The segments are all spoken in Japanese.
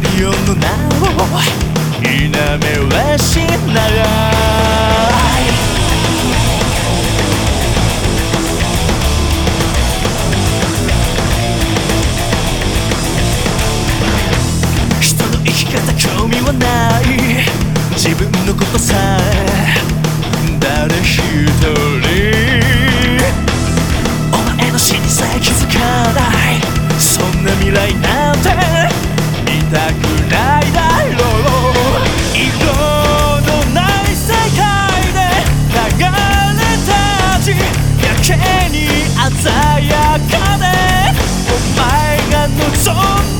るようなを否めはしない。人の生き方興味はない自分のことさえたくないだろう。色のない世界で流れたちやけに鮮やかでお前が望んだ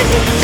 impossible.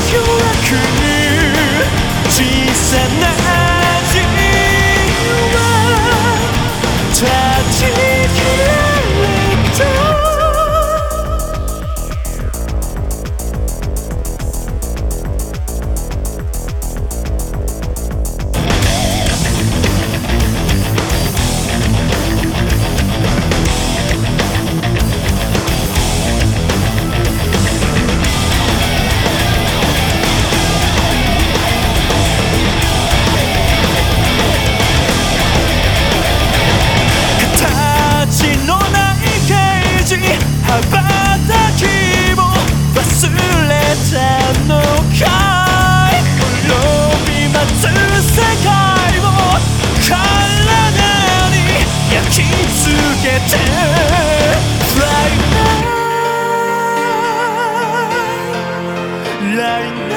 来が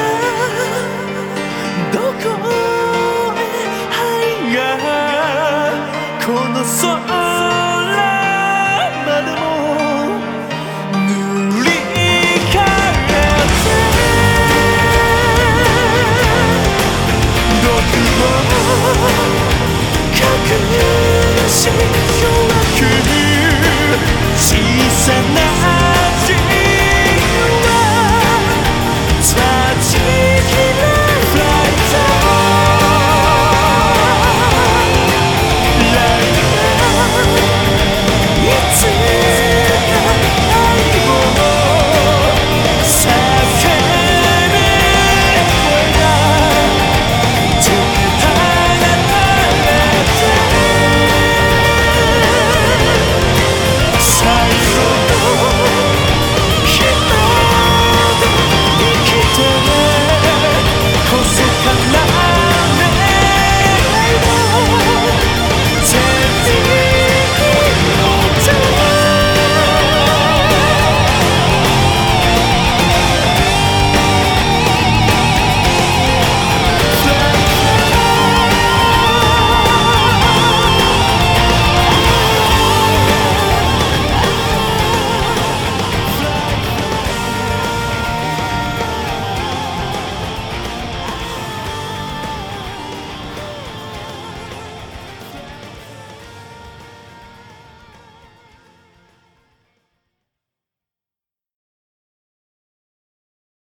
どこへ愛がこの空